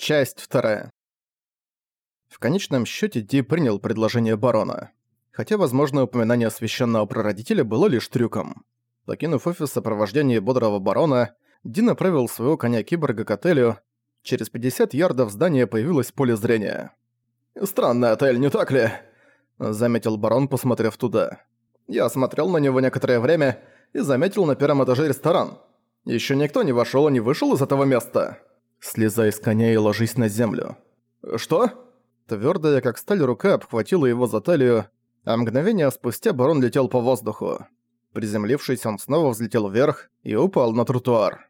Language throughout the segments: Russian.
Часть вторая. В конечном счете Ди принял предложение барона. Хотя, возможно, упоминание священного прародителя было лишь трюком. Покинув офис в сопровождении бодрого барона, Ди направил своего коня-киборга к отелю. Через 50 ярдов здания появилось поле зрения. «Странный отель, не так ли?» – заметил барон, посмотрев туда. «Я смотрел на него некоторое время и заметил на первом этаже ресторан. Еще никто не вошел и не вышел из этого места». Слезай с коня и ложись на землю. Что? Твёрдая, как сталь рука, обхватила его за талию, а мгновение спустя барон летел по воздуху. Приземлившись, он снова взлетел вверх и упал на тротуар.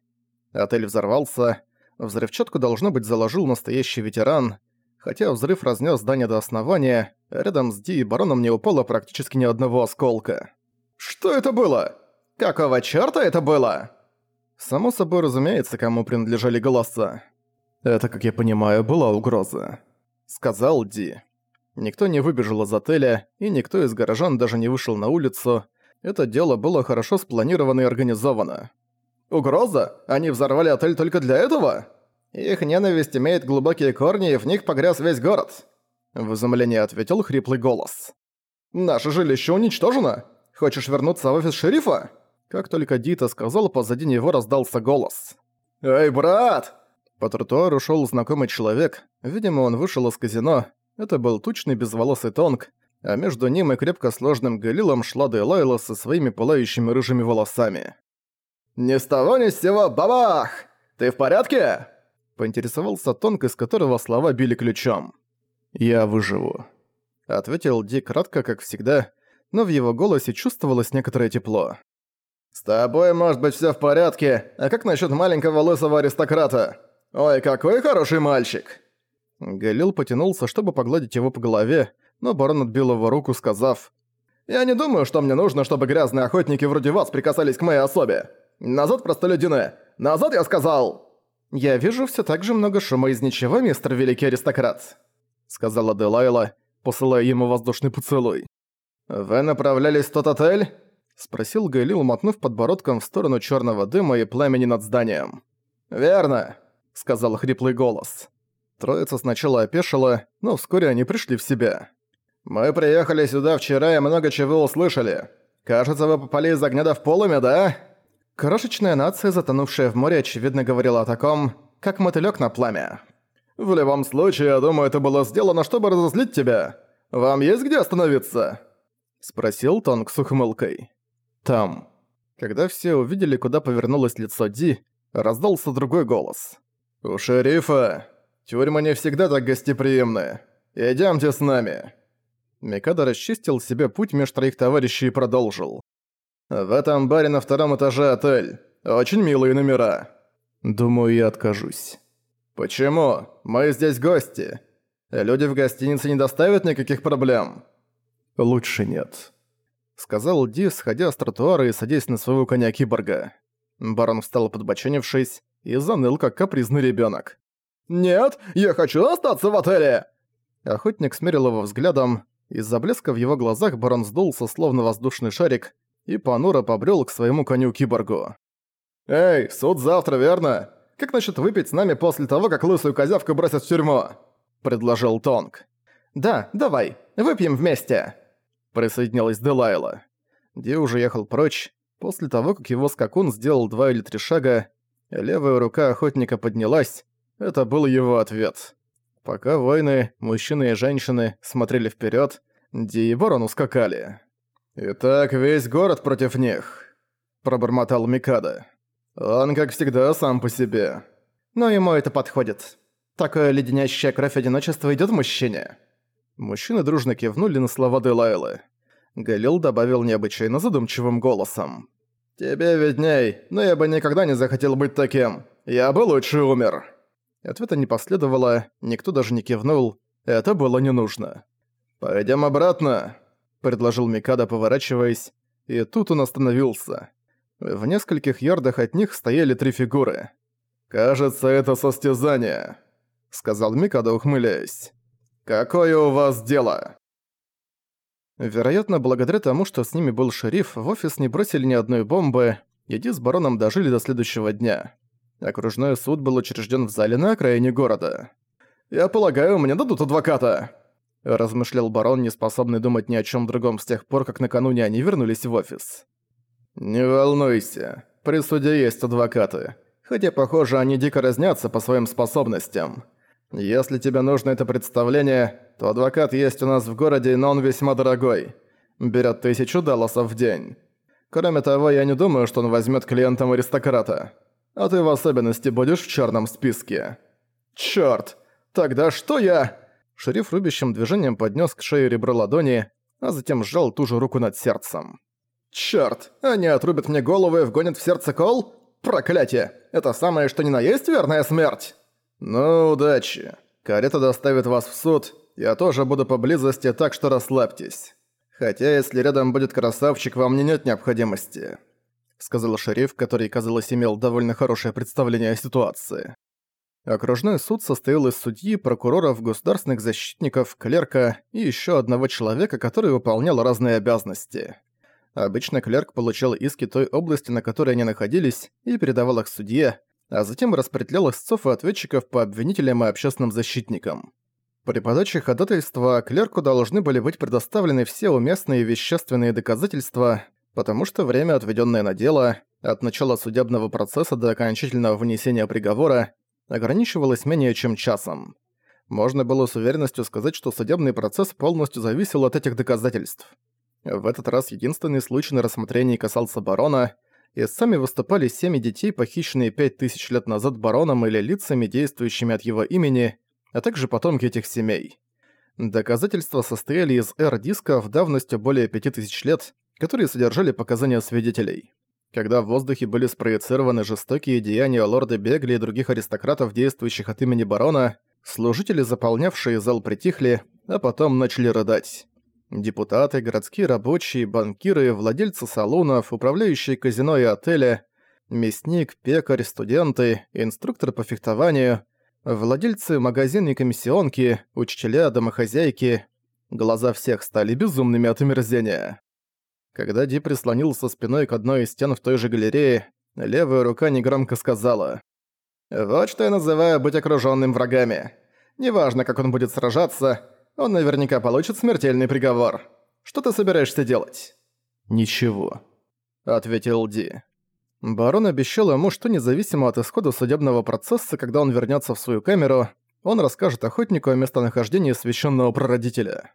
Отель взорвался. Взрывчатку, должно быть, заложил настоящий ветеран. Хотя взрыв разнес здание до основания, рядом с Ди и бароном не упало практически ни одного осколка. «Что это было? Какого чёрта это было?» Само собой разумеется, кому принадлежали голоса. Это, как я понимаю, была угроза. Сказал Ди. Никто не выбежал из отеля, и никто из горожан даже не вышел на улицу. Это дело было хорошо спланировано и организовано. «Угроза? Они взорвали отель только для этого?» «Их ненависть имеет глубокие корни, и в них погряз весь город», — в изумлении ответил хриплый голос. «Наше жилище уничтожено? Хочешь вернуться в офис шерифа?» Как только Дита сказал, позади него раздался голос. «Эй, брат!» По тротуару шел знакомый человек. Видимо, он вышел из казино. Это был тучный безволосый Тонг, а между ним и крепко сложным Галилом шла Дейлайла со своими пылающими рыжими волосами. «Ни с того ни с сего, бабах! Ты в порядке?» Поинтересовался Тонг, из которого слова били ключом. «Я выживу», — ответил Ди кратко, как всегда, но в его голосе чувствовалось некоторое тепло. «С тобой может быть всё в порядке, а как насчёт маленького лысого аристократа? Ой, какой хороший мальчик!» Галил потянулся, чтобы погладить его по голове, но барон отбил его руку, сказав, «Я не думаю, что мне нужно, чтобы грязные охотники вроде вас прикасались к моей особе. Назад, простолюдины! Назад, я сказал!» «Я вижу всё так же много шума из ничего, мистер Великий Аристократ», сказала Делайла, посылая ему воздушный поцелуй. «Вы направлялись в тот отель?» Спросил Галил, мотнув подбородком в сторону черного дыма и пламени над зданием. «Верно», — сказал хриплый голос. Троица сначала опешила, но вскоре они пришли в себя. «Мы приехали сюда вчера и много чего услышали. Кажется, вы попали из огня в полуме, да?» Крошечная нация, затонувшая в море, очевидно говорила о таком, как мотылёк на пламя. «В любом случае, я думаю, это было сделано, чтобы разозлить тебя. Вам есть где остановиться?» Спросил Тонг с ухмылкой. Там. Когда все увидели, куда повернулось лицо Ди, раздался другой голос. «У шерифа! Тюрьмы не всегда так гостеприимны. Идёмте с нами!» Микадо расчистил себе путь меж троих товарищей и продолжил. «В этом баре на втором этаже отель. Очень милые номера». «Думаю, я откажусь». «Почему? Мы здесь гости. Люди в гостинице не доставят никаких проблем». «Лучше нет» сказал Ди, сходя с тротуара и садясь на своего коня-киборга. Барон встал подбоченившись и заныл, как капризный ребенок. «Нет, я хочу остаться в отеле!» Охотник смерил его взглядом. Из-за блеска в его глазах барон сдулся, словно воздушный шарик, и понуро побрел к своему коню-киборгу. «Эй, суд завтра, верно? Как насчет выпить с нами после того, как лысую козявку бросят в тюрьму?» – предложил Тонг. «Да, давай, выпьем вместе!» Присоединилась Делайла. Ди уже ехал прочь. После того, как его скакун сделал два или три шага, левая рука охотника поднялась. Это был его ответ. Пока воины, мужчины и женщины, смотрели вперед, Ди и Барон ускакали. «Итак, весь город против них», — пробормотал Микада. «Он, как всегда, сам по себе». «Но ему это подходит. Такое леденящая кровь одиночества идет мужчине». Мужчины дружно кивнули на слова Делайлы. Галил добавил необычайно задумчивым голосом. «Тебе видней, но я бы никогда не захотел быть таким. Я бы лучше умер». Ответа не последовало, никто даже не кивнул. Это было не нужно. «Пойдём обратно», — предложил Микада, поворачиваясь. И тут он остановился. В нескольких ярдах от них стояли три фигуры. «Кажется, это состязание», — сказал Микада, ухмыляясь. «Какое у вас дело?» Вероятно, благодаря тому, что с ними был шериф, в офис не бросили ни одной бомбы, и с бароном дожили до следующего дня. Окружной суд был учрежден в зале на окраине города. Я полагаю, мне дадут адвоката», – размышлял барон, не способный думать ни о чем другом с тех пор, как накануне они вернулись в офис. «Не волнуйся, при суде есть адвокаты, хотя, похоже, они дико разнятся по своим способностям. Если тебе нужно это представление, то адвокат есть у нас в городе, но он весьма дорогой. Берет тысячу далласов в день. Кроме того, я не думаю, что он возьмет клиентом аристократа. А ты в особенности будешь в черном списке. Черт! Тогда что я...» Шериф рубящим движением поднес к шее ребро ладони, а затем сжал ту же руку над сердцем. «Чёрт! Они отрубят мне голову и вгонят в сердце кол? Проклятие! Это самое что ни на есть верная смерть!» «Ну, удачи. Карета доставит вас в суд. Я тоже буду поблизости, так что расслабьтесь. Хотя если рядом будет красавчик, вам не нет необходимости», — сказал шериф, который, казалось, имел довольно хорошее представление о ситуации. Окружной суд состоял из судьи, прокуроров, государственных защитников, клерка и еще одного человека, который выполнял разные обязанности. Обычно клерк получал иски той области, на которой они находились, и передавал их судье, а затем распределял истцов и ответчиков по обвинителям и общественным защитникам. При подаче ходатайства клерку должны были быть предоставлены все уместные вещественные доказательства, потому что время, отведенное на дело, от начала судебного процесса до окончательного вынесения приговора, ограничивалось менее чем часом. Можно было с уверенностью сказать, что судебный процесс полностью зависел от этих доказательств. В этот раз единственный случай на рассмотрении касался барона, и сами выступали семьи детей, похищенные пять тысяч лет назад бароном или лицами, действующими от его имени, а также потомки этих семей. Доказательства состояли из R-дисков давностью более пяти тысяч лет, которые содержали показания свидетелей. Когда в воздухе были спроецированы жестокие деяния лорда Бегли и других аристократов, действующих от имени барона, служители, заполнявшие зал, притихли, а потом начали рыдать. Депутаты, городские рабочие, банкиры, владельцы салонов, управляющие казино и отеля, мясник, пекарь, студенты, инструктор по фехтованию, владельцы магазина и комиссионки, учителя, домохозяйки. Глаза всех стали безумными от омерзения. Когда Ди прислонился спиной к одной из стен в той же галерее, левая рука негромко сказала «Вот что я называю быть окружённым врагами. Неважно, как он будет сражаться, он наверняка получит смертельный приговор. Что ты собираешься делать?» «Ничего», — ответил Ди. Барон обещал ему, что независимо от исхода судебного процесса, когда он вернется в свою камеру, он расскажет охотнику о местонахождении священного прародителя.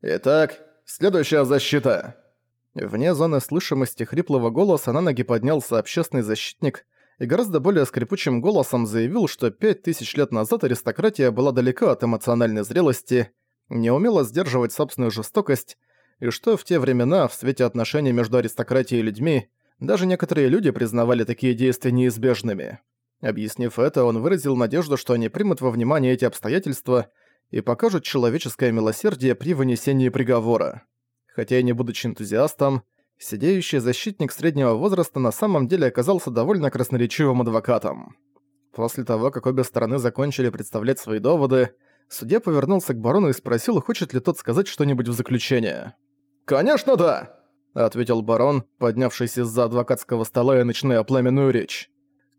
«Итак, следующая защита!» Вне зоны слышимости хриплого голоса на ноги поднялся общественный защитник и гораздо более скрипучим голосом заявил, что пять тысяч лет назад аристократия была далека от эмоциональной зрелости, не умела сдерживать собственную жестокость, и что в те времена, в свете отношений между аристократией и людьми, даже некоторые люди признавали такие действия неизбежными. Объяснив это, он выразил надежду, что они примут во внимание эти обстоятельства и покажут человеческое милосердие при вынесении приговора. Хотя и не будучи энтузиастом, сидеющий защитник среднего возраста на самом деле оказался довольно красноречивым адвокатом. После того, как обе стороны закончили представлять свои доводы, судья повернулся к барону и спросил, хочет ли тот сказать что-нибудь в заключение. «Конечно да!» — ответил барон, поднявшись из-за адвокатского стола и начиная пламенную речь.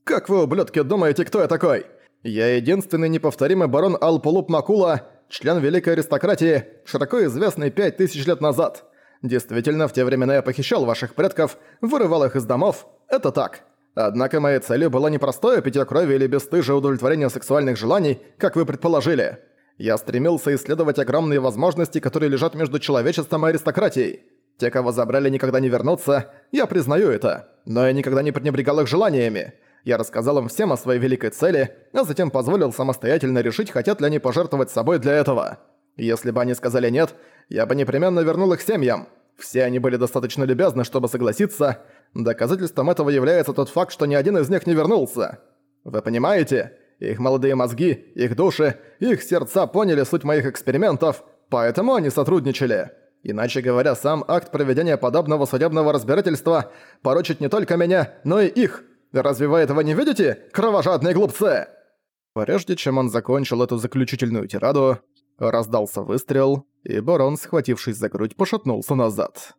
«Как вы, ублюдки, думаете, кто я такой? Я единственный неповторимый барон Алпулуп Макула, член великой аристократии, широко известный пять тысяч лет назад. Действительно, в те времена я похищал ваших предков, вырывал их из домов. Это так. Однако моей целью было не простое питье крови или бесстыжее удовлетворение сексуальных желаний, как вы предположили. Я стремился исследовать огромные возможности, которые лежат между человечеством и аристократией. Те, кого забрали, никогда не вернутся, я признаю это. Но я никогда не пренебрегал их желаниями. Я рассказал им всем о своей великой цели, а затем позволил самостоятельно решить, хотят ли они пожертвовать собой для этого. Если бы они сказали «нет», я бы непременно вернул их семьям. Все они были достаточно любезны, чтобы согласиться. Доказательством этого является тот факт, что ни один из них не вернулся. Вы понимаете? Их молодые мозги, их души, их сердца поняли суть моих экспериментов, поэтому они сотрудничали. Иначе говоря, сам акт проведения подобного судебного разбирательства порочит не только меня, но и их – Разве вы этого не видите, кровожадные глупцы?» Прежде чем он закончил эту заключительную тираду, раздался выстрел, и барон, схватившись за грудь, пошатнулся назад.